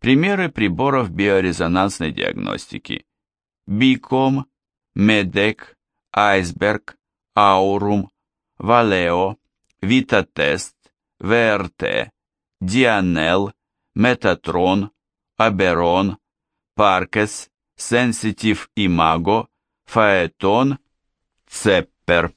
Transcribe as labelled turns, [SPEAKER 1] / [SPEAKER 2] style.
[SPEAKER 1] Примеры приборов биорезонансной диагностики. Биком, Медек, Айсберг, Аурум, Валео, Витатест, ВРТ, Дианел, Метатрон, Аберон, Паркес, Сенситив Имаго, Фаэтон, Цеппер.